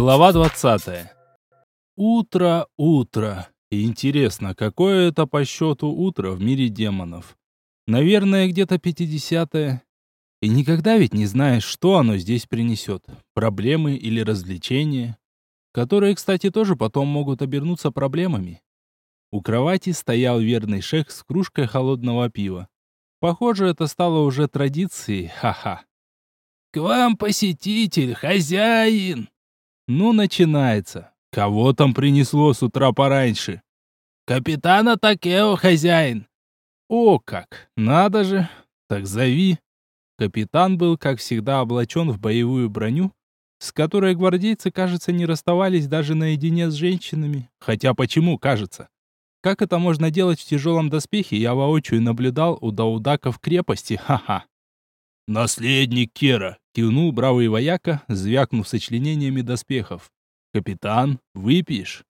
Глава 20. Утро, утро. Интересно, какое это по счету утро в мире демонов? Наверное, где-то 50-е. И никогда ведь не знаешь, что оно здесь принесет. Проблемы или развлечения. Которые, кстати, тоже потом могут обернуться проблемами. У кровати стоял верный шех с кружкой холодного пива. Похоже, это стало уже традицией, ха-ха. «К вам посетитель, хозяин!» Ну, начинается. Кого там принесло с утра пораньше? Капитана Такео, хозяин. О как! Надо же! Так зови. Капитан был, как всегда, облачен в боевую броню, с которой гвардейцы, кажется, не расставались даже наедине с женщинами. Хотя почему, кажется? Как это можно делать в тяжелом доспехе, я воочию наблюдал у даудаков крепости, ха-ха. «Наследник Кера!» — кивнул бравый вояка, звякнув сочленениями доспехов. «Капитан, выпьешь?»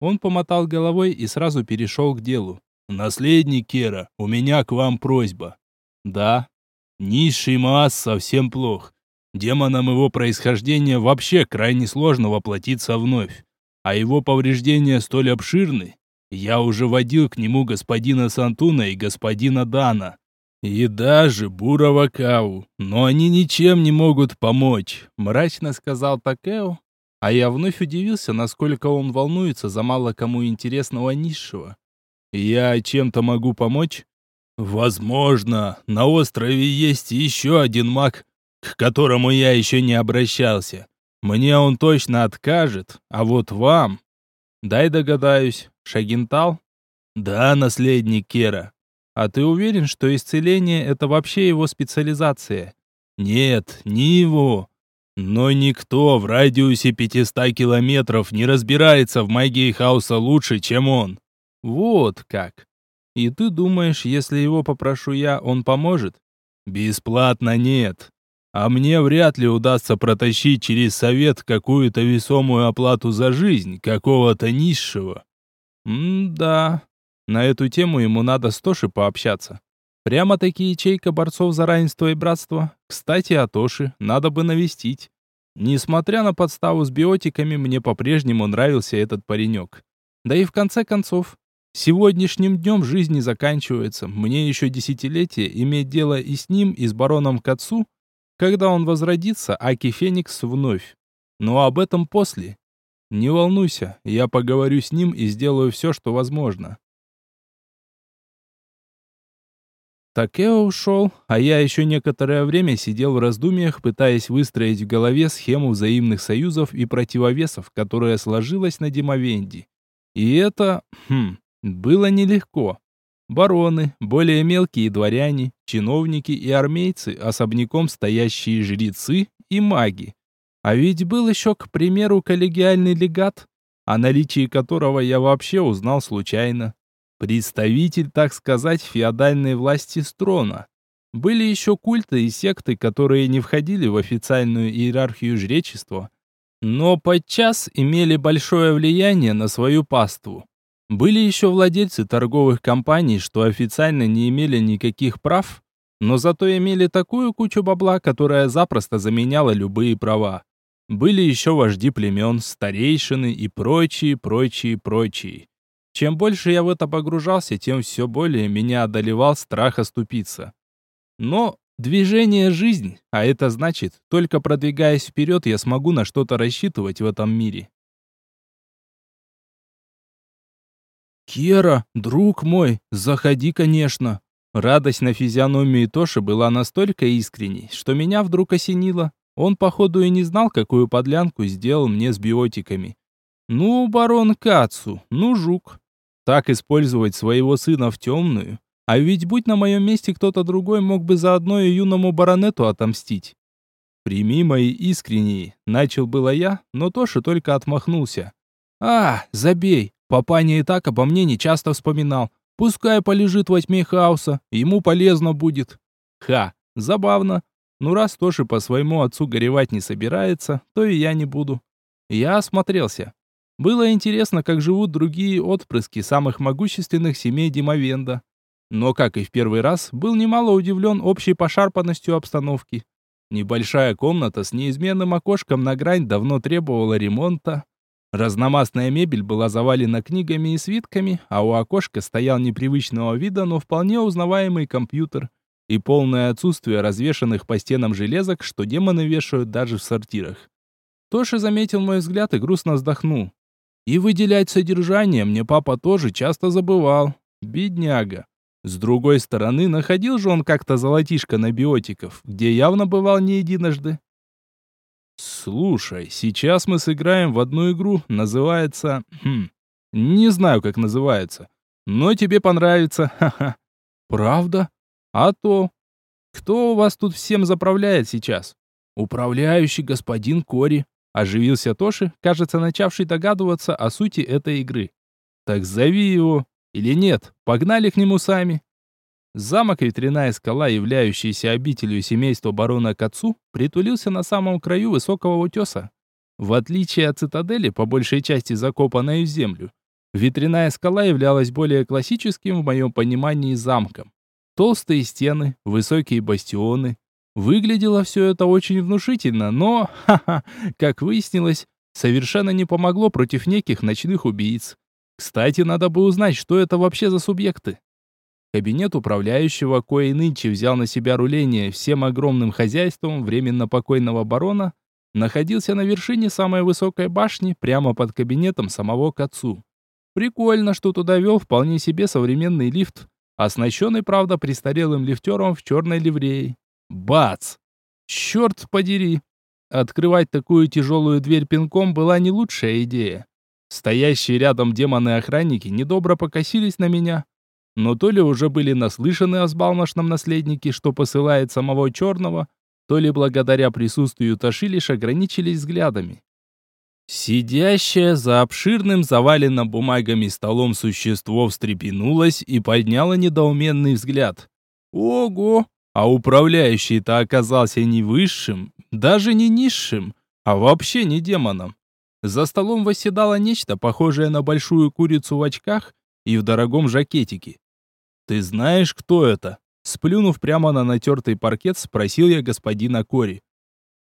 Он помотал головой и сразу перешел к делу. «Наследник Кера, у меня к вам просьба». «Да». «Низший Маас совсем плох. Демонам его происхождения вообще крайне сложно воплотиться вновь. А его повреждения столь обширны. Я уже водил к нему господина Сантуна и господина Дана. И даже Бурова Кау, но они ничем не могут помочь, мрачно сказал Такео, а я вновь удивился, насколько он волнуется за мало кому интересного низшего. Я чем-то могу помочь? Возможно, на острове есть еще один маг, к которому я еще не обращался. Мне он точно откажет, а вот вам... Дай догадаюсь, Шагинтал? Да, наследник Кера. А ты уверен, что исцеление это вообще его специализация? Нет, не его. Но никто в радиусе 500 километров не разбирается в магии хаоса лучше, чем он. Вот как. И ты думаешь, если его попрошу я, он поможет? Бесплатно нет. А мне вряд ли удастся протащить через совет какую-то весомую оплату за жизнь какого-то низшего. М-да, на эту тему ему надо с Тоши пообщаться. Прямо-таки ячейка борцов за равенство и братство. Кстати, о Тоши надо бы навестить. Несмотря на подставу с биотиками, мне по-прежнему нравился этот паренек. Да и в конце концов, сегодняшним днем жизнь не заканчивается. Мне еще десятилетие иметь дело и с ним, и с бароном Кацу, когда он возродится, Аки Феникс вновь. Но об этом после. Не волнуйся, я поговорю с ним и сделаю все, что возможно. Такео ушел, а я еще некоторое время сидел в раздумьях, пытаясь выстроить в голове схему взаимных союзов и противовесов, которая сложилась на Димовенде. И это, хм, было нелегко. Бароны, более мелкие дворяне, чиновники и армейцы, особняком стоящие жрецы и маги. А ведь был еще, к примеру, коллегиальный легат, о наличии которого я вообще узнал случайно. Представитель, так сказать, феодальной власти Строна. Были еще культы и секты, которые не входили в официальную иерархию жречества, но подчас имели большое влияние на свою паству. Были еще владельцы торговых компаний, что официально не имели никаких прав, но зато имели такую кучу бабла, которая запросто заменяла любые права. Были еще вожди племен, старейшины и прочие, прочие, прочие. Чем больше я в это погружался, тем все более меня одолевал страх оступиться. Но движение – жизнь, а это значит, только продвигаясь вперед, я смогу на что-то рассчитывать в этом мире. «Кера, друг мой, заходи, конечно!» Радость на физиономии Тоши была настолько искренней, что меня вдруг осенило. Он, походу, и не знал, какую подлянку сделал мне с биотиками. «Ну, барон Кацу, ну, жук, так использовать своего сына в темную. А ведь будь на моем месте кто-то другой, мог бы заодно и юному баронету отомстить. «Прими мои искренние», — начал было я, но Тоша только отмахнулся. «А, забей, папаня и так обо мне не часто вспоминал. Пускай полежит во тьме хаоса, ему полезно будет». Ха, забавно. Ну раз Тоши по своему отцу горевать не собирается, то и я не буду. Я осмотрелся. Было интересно, как живут другие отпрыски самых могущественных семей Димовенда. Но, как и в первый раз, был немало удивлен общей пошарпанностью обстановки. Небольшая комната с неизменным окошком на грань давно требовала ремонта. Разномастная мебель была завалена книгами и свитками, а у окошка стоял непривычного вида, но вполне узнаваемый компьютер и полное отсутствие развешанных по стенам железок, что демоны вешают даже в сортирах. Тоши заметил мой взгляд и грустно вздохнул. И выделять содержание мне папа тоже часто забывал. Бедняга. С другой стороны, находил же он как-то золотишко на биотиков, где явно бывал не единожды. Слушай, сейчас мы сыграем в одну игру, называется... Хм, не знаю, как называется, но тебе понравится, ха-ха. Правда? А то... Кто у вас тут всем заправляет сейчас? Управляющий господин Кори. Оживился Тоши, кажется, начавший догадываться о сути этой игры. Так зови его. Или нет, погнали к нему сами. Замок Ветряная скала, являющийся обителью семейства барона Кацу, притулился на самом краю высокого утеса. В отличие от цитадели, по большей части закопанной в землю, Ветряная скала являлась более классическим в моем понимании замком. Толстые стены, высокие бастионы. Выглядело все это очень внушительно, но, ха-ха, как выяснилось, совершенно не помогло против неких ночных убийц. Кстати, надо бы узнать, что это вообще за субъекты. Кабинет управляющего, кое нынче взял на себя руление всем огромным хозяйством временно покойного барона, находился на вершине самой высокой башни, прямо под кабинетом самого Кацу. Прикольно, что туда вел вполне себе современный лифт, оснащенный, правда, престарелым лифтером в черной ливреи. Бац! Черт подери! Открывать такую тяжелую дверь пинком была не лучшая идея. Стоящие рядом демоны-охранники недобро покосились на меня, но то ли уже были наслышаны о сбалмошном наследнике, что посылает самого черного, то ли благодаря присутствию Таши ограничились взглядами. Сидящее за обширным заваленным бумагами столом существо встрепенулось и подняло недоуменный взгляд. Ого! А управляющий-то оказался не высшим, даже не низшим, а вообще не демоном. За столом восседало нечто, похожее на большую курицу в очках и в дорогом жакетике. «Ты знаешь, кто это?» Сплюнув прямо на натертый паркет, спросил я господина Кори.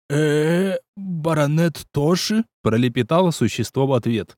э баронет Тоши?» — пролепетало существо в ответ.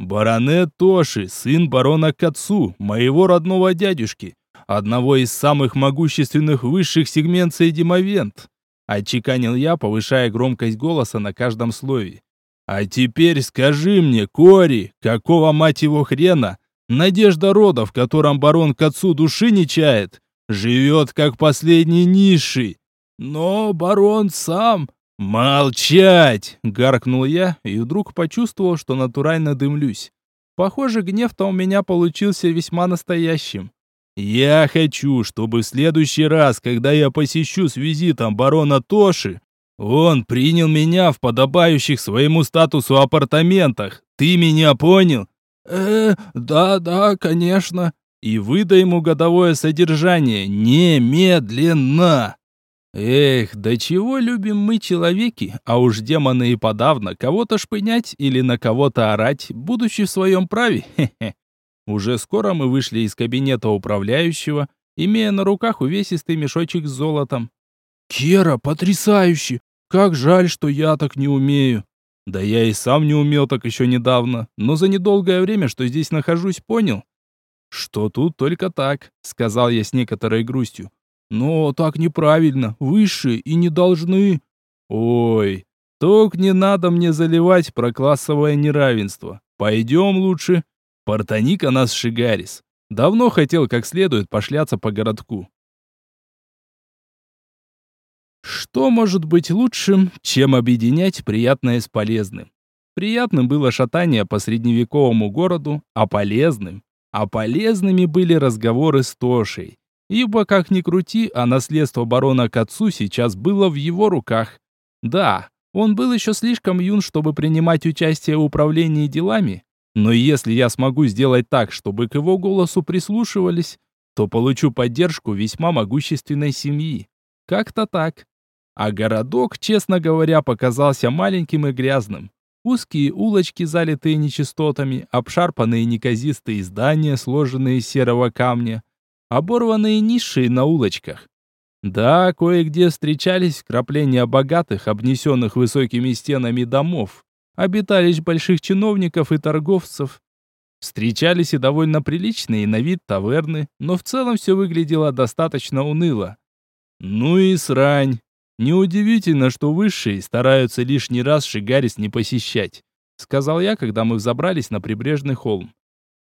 «Баронет Тоши, сын барона Кацу, моего родного дядюшки, одного из самых могущественных высших сегментций Демовент», — отчеканил я, повышая громкость голоса на каждом слове. А теперь скажи мне, Кори, какого мать его хрена, надежда рода, в котором барон к отцу души не чает, живет как последний низший. Но барон сам... «Молчать!» — гаркнул я и вдруг почувствовал, что натурально дымлюсь. Похоже, гнев-то у меня получился весьма настоящим. «Я хочу, чтобы в следующий раз, когда я посещу с визитом барона Тоши, он принял меня в подобающих своему статусу апартаментах. Ты меня понял? Э, да, да, конечно. И выдай ему годовое содержание немедленно. Эх, да чего любим мы человеки, а уж демоны и подавно, кого-то шпынять или на кого-то орать, будучи в своем праве. Хе-хе. Уже скоро мы вышли из кабинета управляющего, имея на руках увесистый мешочек с золотом. «Кера, потрясающе! Как жаль, что я так не умею. Да я и сам не умел так еще недавно, но за недолгое время, что здесь нахожусь, понял, что тут только так, сказал я с некоторой грустью. Но так неправильно, высшие и не должны. Ой, только не надо мне заливать про классовое неравенство. Пойдем лучше. Портаника нас Шигарис. Давно хотел как следует пошляться по городку. Что может быть лучшим, чем объединять приятное с полезным? Приятным было шатание по средневековому городу, а полезным? А полезными были разговоры с Тошей. Ибо, как ни крути, а наследство барона к отцу сейчас было в его руках. Да, он был еще слишком юн, чтобы принимать участие в управлении делами, но если я смогу сделать так, чтобы к его голосу прислушивались, то получу поддержку весьма могущественной семьи. Как-то так. А городок, честно говоря, показался маленьким и грязным. Узкие улочки, залитые нечистотами, обшарпанные неказистые здания, сложенные из серого камня, оборванные ниши на улочках. Да, кое-где встречались вкрапления богатых, обнесенных высокими стенами домов, обиталищ больших чиновников и торговцев. Встречались и довольно приличные на вид таверны, но в целом все выглядело достаточно уныло. Ну и срань. Неудивительно, что высшие стараются лишний раз Шигарис не посещать, сказал я, когда мы взобрались на прибрежный холм.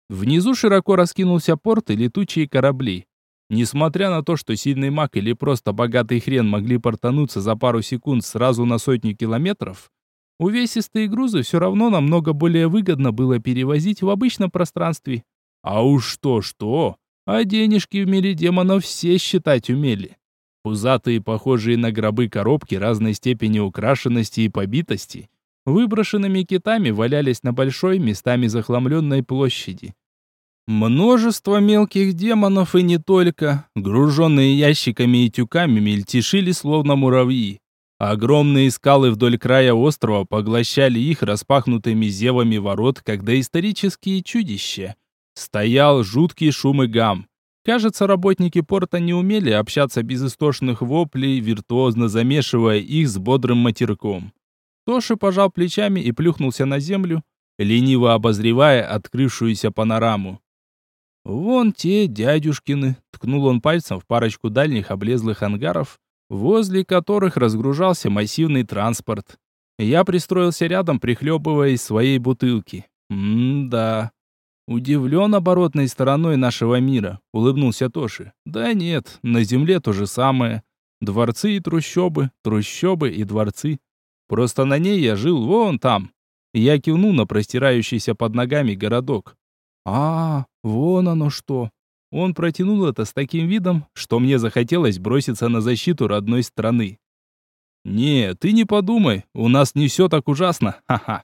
Внизу широко раскинулся порт и летучие корабли. Несмотря на то, что сильный маг или просто богатый хрен могли портануться за пару секунд сразу на сотню километров, увесистые грузы все равно намного более выгодно было перевозить в обычном пространстве. А уж что-что, а денежки в мире демонов все считать умели. Пузатые, похожие на гробы коробки разной степени украшенности и побитости, выброшенными китами валялись на большой, местами захламленной площади. Множество мелких демонов и не только, груженные ящиками и тюками, мельтешили словно муравьи. Огромные скалы вдоль края острова поглощали их распахнутыми зевами ворот, как доисторические чудища. Стоял жуткий шум и гам. Кажется, работники порта не умели общаться без истошных воплей, виртуозно замешивая их с бодрым матерком. Тоши пожал плечами и плюхнулся на землю, лениво обозревая открывшуюся панораму. «Вон те дядюшкины», — ткнул он пальцем в парочку дальних облезлых ангаров, возле которых разгружался массивный транспорт. Я пристроился рядом, прихлебывая из своей бутылки. «М-да». «Удивлен оборотной стороной нашего мира», — улыбнулся Тоши. «Да нет, на земле то же самое. Дворцы и трущобы, трущобы и дворцы. Просто на ней я жил вон там». Я кивнул на простирающийся под ногами городок. «А, вон оно что!» Он протянул это с таким видом, что мне захотелось броситься на защиту родной страны. «Не, ты не подумай, у нас не все так ужасно, ха-ха.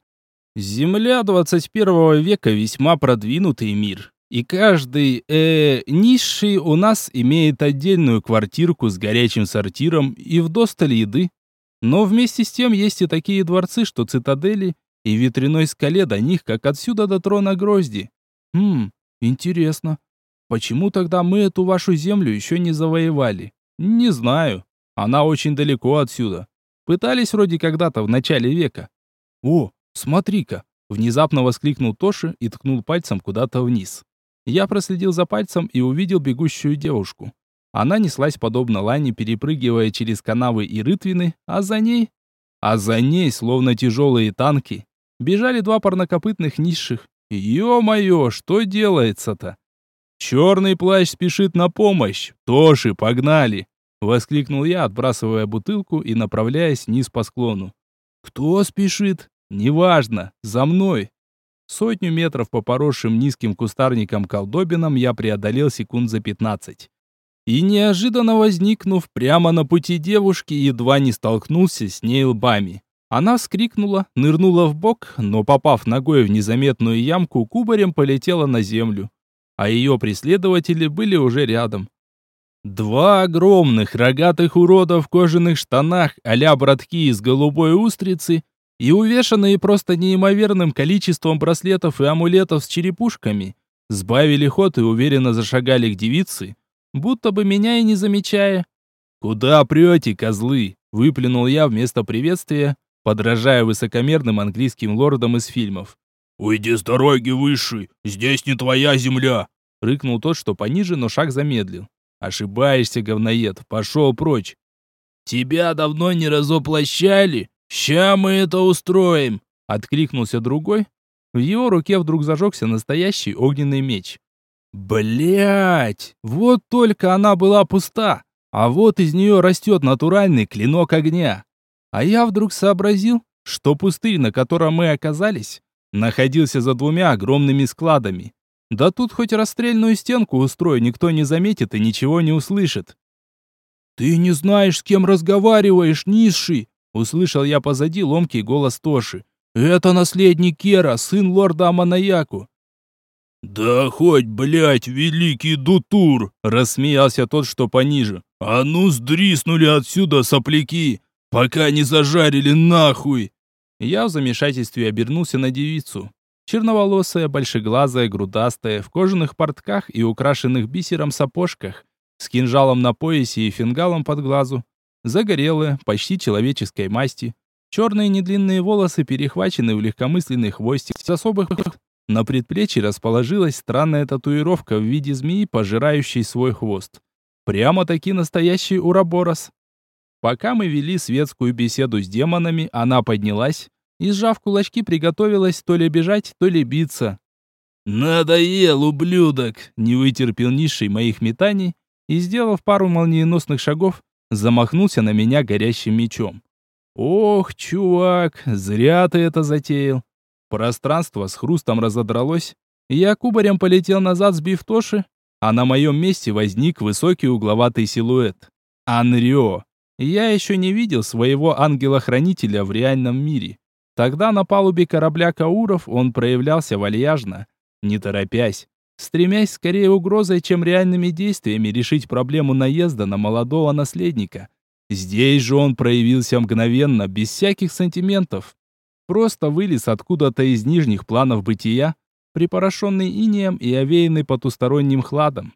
Земля 21 века весьма продвинутый мир, и каждый, э, низший у нас имеет отдельную квартирку с горячим сортиром и вдосталь еды. Но вместе с тем есть и такие дворцы, что цитадели, и ветряной скале до них, как отсюда до трона Грозди. Хм, интересно. Почему тогда мы эту вашу землю еще не завоевали? Не знаю. Она очень далеко отсюда. Пытались вроде когда-то в начале века. О, смотри-ка, внезапно воскликнул Тоши и ткнул пальцем куда-то вниз. Я проследил за пальцем и увидел бегущую девушку. Она неслась подобно лане, перепрыгивая через канавы и рытвины, а за ней... А за ней, словно тяжелые танки, бежали два парнокопытных низших, Ё-моё, что делается-то? Черный плащ спешит на помощь. Тоши, погнали! Воскликнул я, отбрасывая бутылку и направляясь вниз по склону. Кто спешит? Неважно, за мной. Сотню метров по поросшим низким кустарникам колдобинам я преодолел секунд за пятнадцать. И неожиданно возникнув прямо на пути девушки, едва не столкнулся с ней лбами. Она вскрикнула, нырнула в бок, но попав ногой в незаметную ямку, кубарем полетела на землю. А ее преследователи были уже рядом. Два огромных рогатых урода в кожаных штанах а-ля братки из голубой устрицы и увешанные просто неимоверным количеством браслетов и амулетов с черепушками, сбавили ход и уверенно зашагали к девице, будто бы меня и не замечая. «Куда прете, козлы?» — выплюнул я вместо приветствия, подражая высокомерным английским лордам из фильмов. «Уйди с дороги, высший! Здесь не твоя земля!» Рыкнул тот, что пониже, но шаг замедлил. «Ошибаешься, говноед, пошел прочь!» «Тебя давно не разоплощали? Ща мы это устроим!» Откликнулся другой. В его руке вдруг зажегся настоящий огненный меч. Блять! Вот только она была пуста, а вот из нее растет натуральный клинок огня. А я вдруг сообразил, что пустырь, на котором мы оказались, находился за двумя огромными складами. Да тут хоть расстрельную стенку устрой, никто не заметит и ничего не услышит. «Ты не знаешь, с кем разговариваешь, низший!» Услышал я позади ломкий голос Тоши. «Это наследник Кера, сын лорда Аманаяку». «Да хоть, блядь, великий Дутур!» Рассмеялся тот, что пониже. «А ну, сдриснули отсюда, сопляки! Пока не зажарили нахуй!» Я в замешательстве обернулся на девицу. Черноволосая, большеглазая, грудастая, в кожаных портках и украшенных бисером сапожках, с кинжалом на поясе и фингалом под глазу. Загорелая, почти человеческой масти. Черные недлинные волосы перехвачены в легкомысленный хвостик с особых... На предплечье расположилась странная татуировка в виде змеи, пожирающей свой хвост. Прямо-таки настоящий уроборос. Пока мы вели светскую беседу с демонами, она поднялась и, сжав кулачки, приготовилась то ли бежать, то ли биться. «Надоел, ублюдок!» — не вытерпел низший моих метаний и, сделав пару молниеносных шагов, замахнулся на меня горящим мечом. «Ох, чувак, зря ты это затеял!» Пространство с хрустом разодралось, я кубарем полетел назад, сбив Тоши, а на моем месте возник высокий угловатый силуэт. Анрио. Я еще не видел своего ангела-хранителя в реальном мире. Тогда на палубе корабля Кауров он проявлялся вальяжно, не торопясь, стремясь скорее угрозой, чем реальными действиями решить проблему наезда на молодого наследника. Здесь же он проявился мгновенно, без всяких сантиментов. Просто вылез откуда-то из нижних планов бытия, припорошенный инеем и овеянный потусторонним хладом.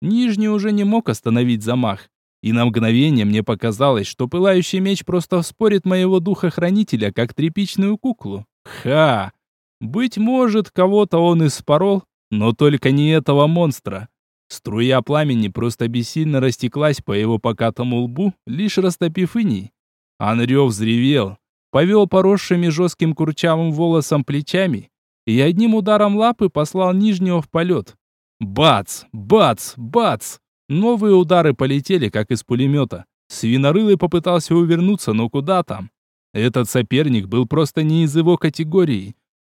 Нижний уже не мог остановить замах, и на мгновение мне показалось, что пылающий меч просто вспорит моего духа-хранителя, как тряпичную куклу. Ха! Быть может, кого-то он и спорол, но только не этого монстра. Струя пламени просто бессильно растеклась по его покатому лбу, лишь растопив иней. Анрев взревел, повел поросшими жестким курчавым волосом плечами и одним ударом лапы послал нижнего в полет. Бац! Бац! Бац! Новые удары полетели, как из пулемета. Свинорылый попытался увернуться, но куда там? Этот соперник был просто не из его категории.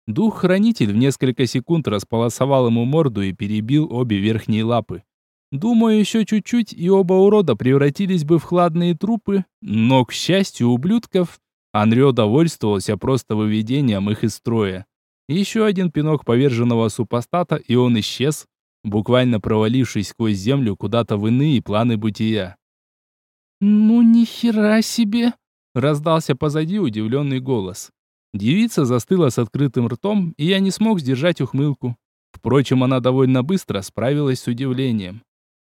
Дух-хранитель в несколько секунд располосовал ему морду и перебил обе верхние лапы. Думаю, еще чуть-чуть, и оба урода превратились бы в хладные трупы, но, к счастью ублюдков, Анрё довольствовался просто выведением их из строя. Еще один пинок поверженного супостата, и он исчез, буквально провалившись сквозь землю куда-то в иные планы бытия. «Ну ни хера себе!» — раздался позади удивленный голос. Девица застыла с открытым ртом, и я не смог сдержать ухмылку. Впрочем, она довольно быстро справилась с удивлением.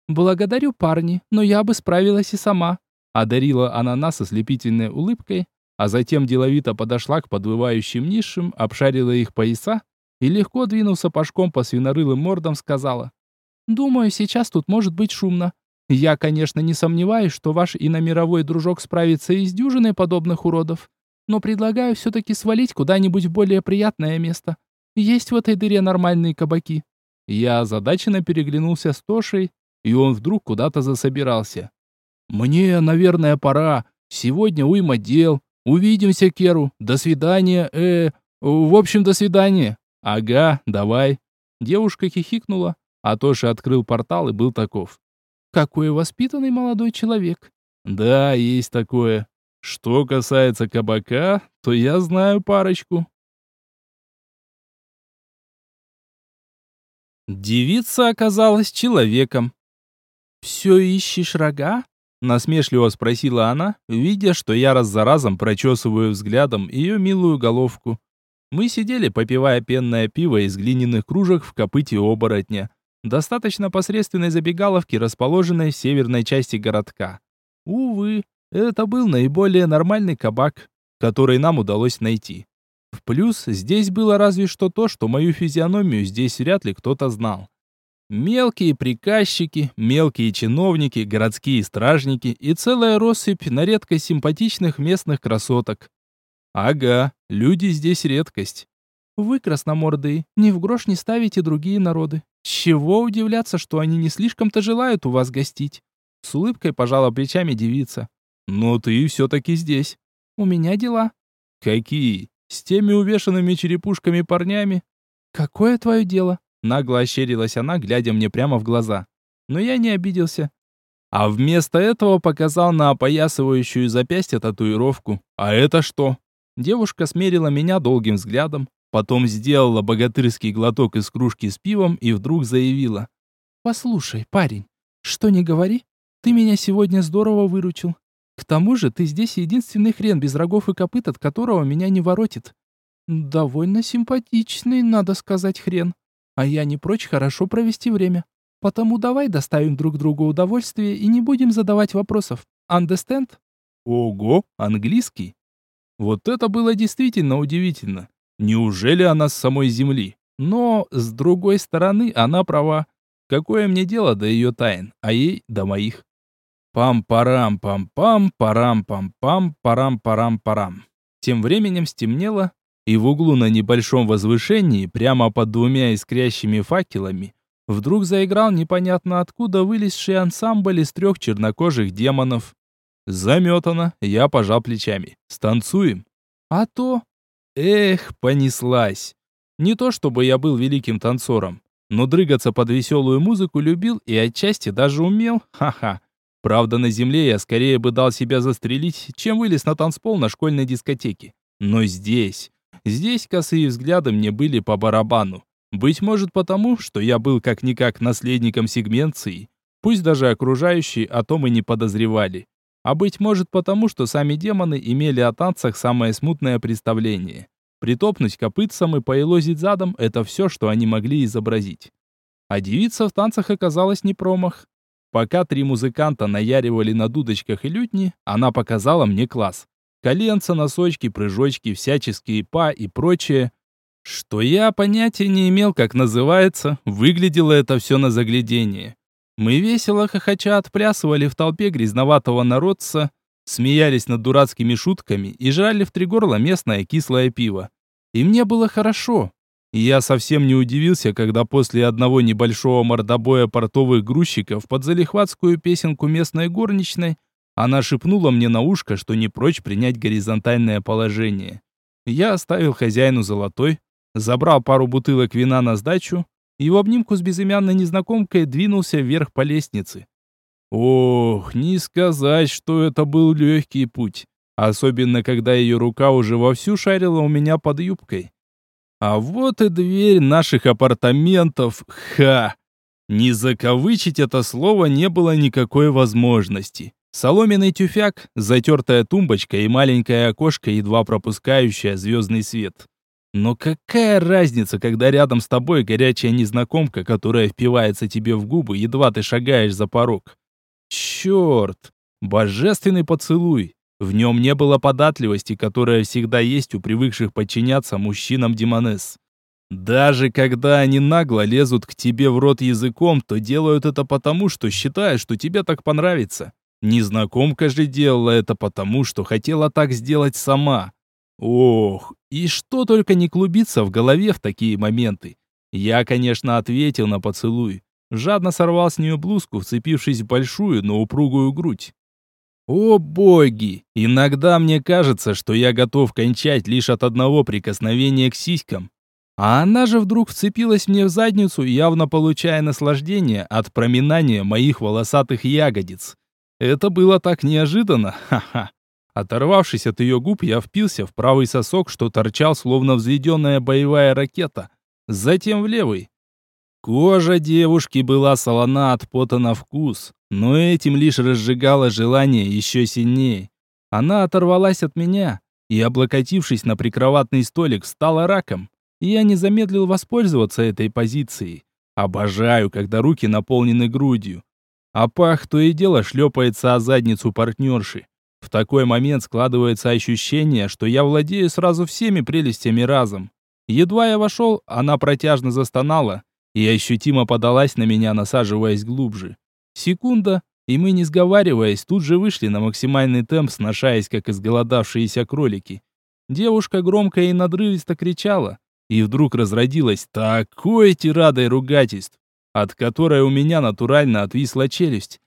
«Благодарю, парни, но я бы справилась и сама», — одарила она нас ослепительной улыбкой, а затем деловито подошла к подвывающим низшим, обшарила их пояса и, легко двинув сапожком по свинорылым мордам, сказала. «Думаю, сейчас тут может быть шумно. Я, конечно, не сомневаюсь, что ваш иномировой дружок справится и с дюжиной подобных уродов, но предлагаю все-таки свалить куда-нибудь в более приятное место. Есть в этой дыре нормальные кабаки». Я озадаченно переглянулся с Тошей, и он вдруг куда-то засобирался. «Мне, наверное, пора. Сегодня уйма дел. Увидимся, Керу. До свидания. Э, в общем, до свидания». «Ага, давай». Девушка хихикнула, а Тоша открыл портал и был таков. «Какой воспитанный молодой человек». «Да, есть такое. Что касается кабака, то я знаю парочку». Девица оказалась человеком. «Все ищешь рога?» Насмешливо спросила она, видя, что я раз за разом прочесываю взглядом ее милую головку. Мы сидели, попивая пенное пиво из глиняных кружек в копыте оборотня. Достаточно посредственной забегаловки, расположенной в северной части городка. Увы, это был наиболее нормальный кабак, который нам удалось найти. В плюс здесь было разве что то, что мою физиономию здесь вряд ли кто-то знал. Мелкие приказчики, мелкие чиновники, городские стражники и целая россыпь на редкость симпатичных местных красоток. Ага, люди здесь редкость. Вы, красномордые, ни в грош не ставите другие народы. Чего удивляться, что они не слишком-то желают у вас гостить? С улыбкой пожала плечами девица. Но ты все-таки здесь. У меня дела. Какие? С теми увешанными черепушками парнями? Какое твое дело? Нагло ощерилась она, глядя мне прямо в глаза. Но я не обиделся. А вместо этого показал на опоясывающую запястье татуировку. А это что? Девушка смерила меня долгим взглядом, потом сделала богатырский глоток из кружки с пивом и вдруг заявила. «Послушай, парень, что не говори, ты меня сегодня здорово выручил. К тому же ты здесь единственный хрен без рогов и копыт, от которого меня не воротит. Довольно симпатичный, надо сказать, хрен. А я не прочь хорошо провести время. Потому давай доставим друг другу удовольствие и не будем задавать вопросов. Understand? Ого, английский? Вот это было действительно удивительно. Неужели она с самой земли? Но, с другой стороны, она права. Какое мне дело до ее тайн, а ей до моих? Пам-парам-пам-пам, парам-пам-пам, парам-парам-парам. Тем временем стемнело, и в углу на небольшом возвышении, прямо под двумя искрящими факелами, вдруг заиграл непонятно откуда вылезший ансамбль из трех чернокожих демонов. Заметано, я пожал плечами. Станцуем. А то... Эх, понеслась. Не то чтобы я был великим танцором, но дрыгаться под веселую музыку любил и отчасти даже умел. Ха-ха. Правда, на земле я скорее бы дал себя застрелить, чем вылез на танцпол на школьной дискотеке. Но здесь... Здесь косые взгляды мне были по барабану. Быть может потому, что я был как-никак наследником сегменции, пусть даже окружающие о том и не подозревали. А быть может потому, что сами демоны имели о танцах самое смутное представление. Притопнуть копытцам и поелозить задом – это все, что они могли изобразить. А девица в танцах оказалась не промах. Пока три музыканта наяривали на дудочках и лютни, она показала мне класс. Коленца, носочки, прыжочки, всяческие па и прочее. Что я понятия не имел, как называется, выглядело это все на заглядение. Мы весело хохоча отплясывали в толпе грязноватого народца, смеялись над дурацкими шутками и жрали в три горла местное кислое пиво. И мне было хорошо. И я совсем не удивился, когда после одного небольшого мордобоя портовых грузчиков под залихватскую песенку местной горничной она шепнула мне на ушко, что не прочь принять горизонтальное положение. Я оставил хозяину золотой, забрал пару бутылок вина на сдачу и в обнимку с безымянной незнакомкой двинулся вверх по лестнице. Ох, не сказать, что это был легкий путь. Особенно, когда ее рука уже вовсю шарила у меня под юбкой. А вот и дверь наших апартаментов. Ха! Не закавычить это слово не было никакой возможности. Соломенный тюфяк, затертая тумбочка и маленькое окошко, едва пропускающее звездный свет. Но какая разница, когда рядом с тобой горячая незнакомка, которая впивается тебе в губы, едва ты шагаешь за порог? Черт! Божественный поцелуй! В нем не было податливости, которая всегда есть у привыкших подчиняться мужчинам Демонес. Даже когда они нагло лезут к тебе в рот языком, то делают это потому, что считают, что тебе так понравится. Незнакомка же делала это потому, что хотела так сделать сама. Ох, и что только не клубится в голове в такие моменты. Я, конечно, ответил на поцелуй, жадно сорвал с нее блузку, вцепившись в большую, но упругую грудь. О боги! Иногда мне кажется, что я готов кончать лишь от одного прикосновения к сиськам. А она же вдруг вцепилась мне в задницу, явно получая наслаждение от проминания моих волосатых ягодиц. Это было так неожиданно, ха-ха. Оторвавшись от ее губ, я впился в правый сосок, что торчал, словно взведенная боевая ракета. Затем в левый. Кожа девушки была солона от пота на вкус, но этим лишь разжигало желание еще сильнее. Она оторвалась от меня и, облокотившись на прикроватный столик, стала раком. я не замедлил воспользоваться этой позицией. Обожаю, когда руки наполнены грудью. А пах то и дело шлепается о задницу партнерши. В такой момент складывается ощущение, что я владею сразу всеми прелестями разом. Едва я вошел, она протяжно застонала, и ощутимо подалась на меня, насаживаясь глубже. Секунда, и мы, не сговариваясь, тут же вышли на максимальный темп, сношаясь, как изголодавшиеся кролики. Девушка громко и надрывисто кричала, и вдруг разродилась такой тирадой ругательств, от которой у меня натурально отвисла челюсть.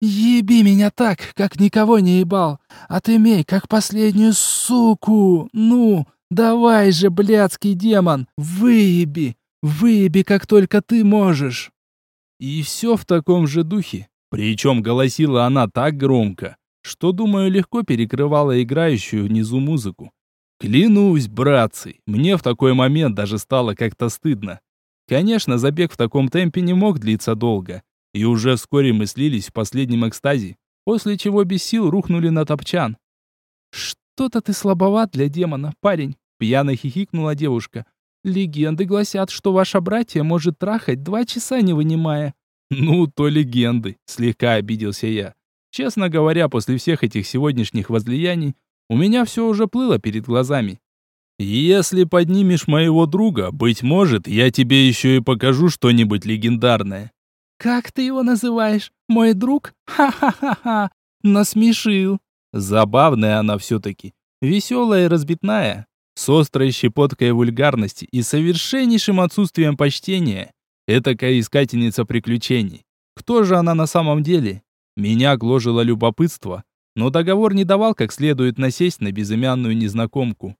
«Еби меня так, как никого не ебал, а ты как последнюю суку! Ну, давай же, блядский демон, выеби! Выеби, как только ты можешь!» И все в таком же духе. Причем голосила она так громко, что, думаю, легко перекрывала играющую внизу музыку. Клянусь, братцы, мне в такой момент даже стало как-то стыдно. Конечно, забег в таком темпе не мог длиться долго, и уже вскоре мы слились в последнем экстазе, после чего без сил рухнули на топчан. «Что-то ты слабоват для демона, парень», — пьяно хихикнула девушка. Легенды гласят, что ваша братья может трахать два часа не вынимая. Ну, то легенды, слегка обиделся я. Честно говоря, после всех этих сегодняшних возлияний, у меня все уже плыло перед глазами. Если поднимешь моего друга, быть может, я тебе еще и покажу что-нибудь легендарное. Как ты его называешь? Мой друг? Ха-ха-ха-ха! Насмешил. Забавная она все-таки. Веселая и разбитная. С острой щепоткой вульгарности и совершеннейшим отсутствием почтения. Этакая искательница приключений. Кто же она на самом деле? Меня гложило любопытство, но договор не давал как следует насесть на безымянную незнакомку.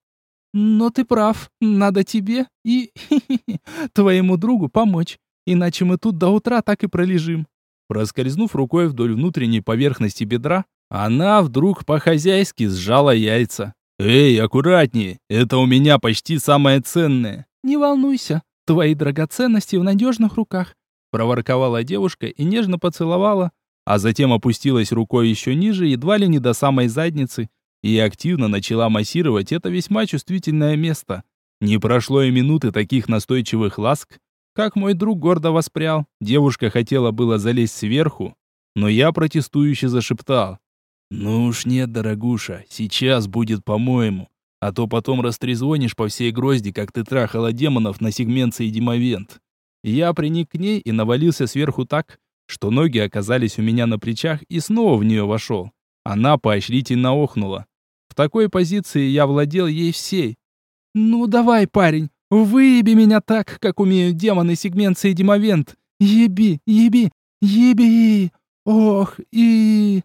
Но ты прав, надо тебе и твоему другу помочь, иначе мы тут до утра так и пролежим. Проскользнув рукой вдоль внутренней поверхности бедра, она вдруг по-хозяйски сжала яйца. «Эй, аккуратнее, это у меня почти самое ценное». «Не волнуйся, Твои драгоценности в надежных руках, проворковала девушка и нежно поцеловала, а затем опустилась рукой еще ниже, едва ли не до самой задницы, и активно начала массировать это весьма чувствительное место. Не прошло и минуты таких настойчивых ласк, как мой друг гордо воспрял. Девушка хотела было залезть сверху, но я протестующе зашептал. «Ну уж нет, дорогуша, сейчас будет по-моему. А то потом растрезвонишь по всей грозди, как ты трахала демонов на сегменции Димовент. Я приник к ней и навалился сверху так, что ноги оказались у меня на плечах и снова в нее вошел. Она поощрительно охнула. В такой позиции я владел ей всей. «Ну давай, парень, выеби меня так, как умеют демоны сегменции Димовент. Еби, еби, еби! Ох, и...»